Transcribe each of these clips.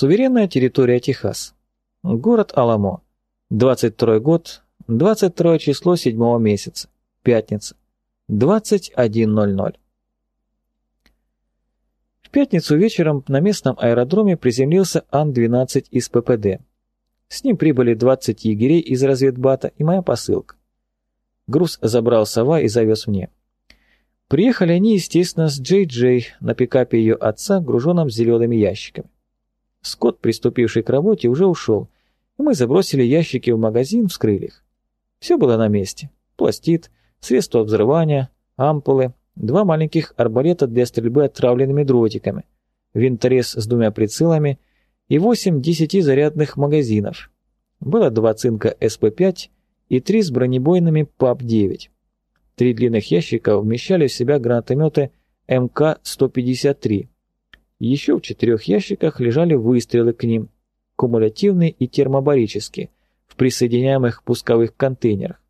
Суверенная территория Техас. Город Аламо. 22 год, 22 число 7 месяца. Пятница. 21.00. В пятницу вечером на местном аэродроме приземлился Ан-12 из ППД. С ним прибыли 20 егерей из разведбата и моя посылка. Груз забрал сова и завез мне. Приехали они, естественно, с Джей Джей на пикапе ее отца, груженном зелеными ящиками. Скотт, приступивший к работе, уже ушел, и мы забросили ящики в магазин, вскрыли их. Все было на месте. Пластид, средства взрывания, ампулы, два маленьких арбалета для стрельбы отравленными дротиками, винторез с двумя прицелами и восемь десятизарядных магазинов. Было два цинка СП-5 и три с бронебойными ПАП-9. Три длинных ящика вмещали в себя гранатометы МК-153. Еще в четырех ящиках лежали выстрелы к ним, кумулятивные и термобарические, в присоединяемых пусковых контейнерах.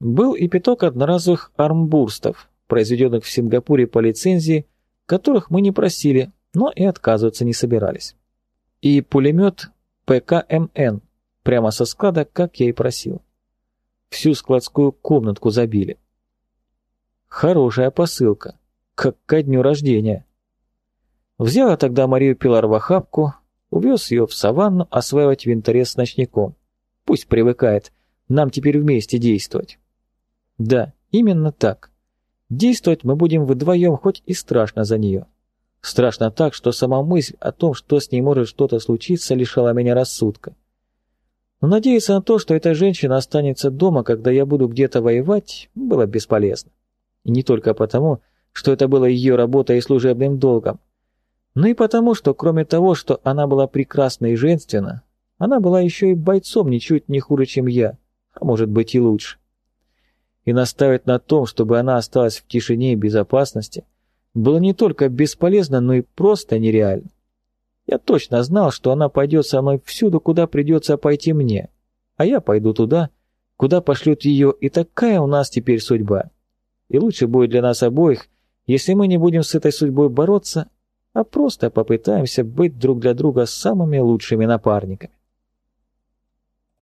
Был и пяток одноразовых армбурстов, произведенных в Сингапуре по лицензии, которых мы не просили, но и отказываться не собирались. И пулемет ПКМН, прямо со склада, как я и просил. Всю складскую комнатку забили. Хорошая посылка, как ко дню рождения. Взяла тогда Марию Пилар в охапку, увез ее в саванну осваивать винторез с ночником. Пусть привыкает, нам теперь вместе действовать. Да, именно так. Действовать мы будем вдвоем, хоть и страшно за нее. Страшно так, что сама мысль о том, что с ней может что-то случиться, лишала меня рассудка. Но надеяться на то, что эта женщина останется дома, когда я буду где-то воевать, было бесполезно. И не только потому, что это было ее работой и служебным долгом, но и потому, что кроме того, что она была прекрасна и женственна, она была еще и бойцом ничуть не хуже, чем я, а может быть и лучше. И наставить на том, чтобы она осталась в тишине и безопасности, было не только бесполезно, но и просто нереально. Я точно знал, что она пойдет со мной всюду, куда придется пойти мне, а я пойду туда, куда пошлют ее, и такая у нас теперь судьба. И лучше будет для нас обоих, если мы не будем с этой судьбой бороться, а просто попытаемся быть друг для друга самыми лучшими напарниками.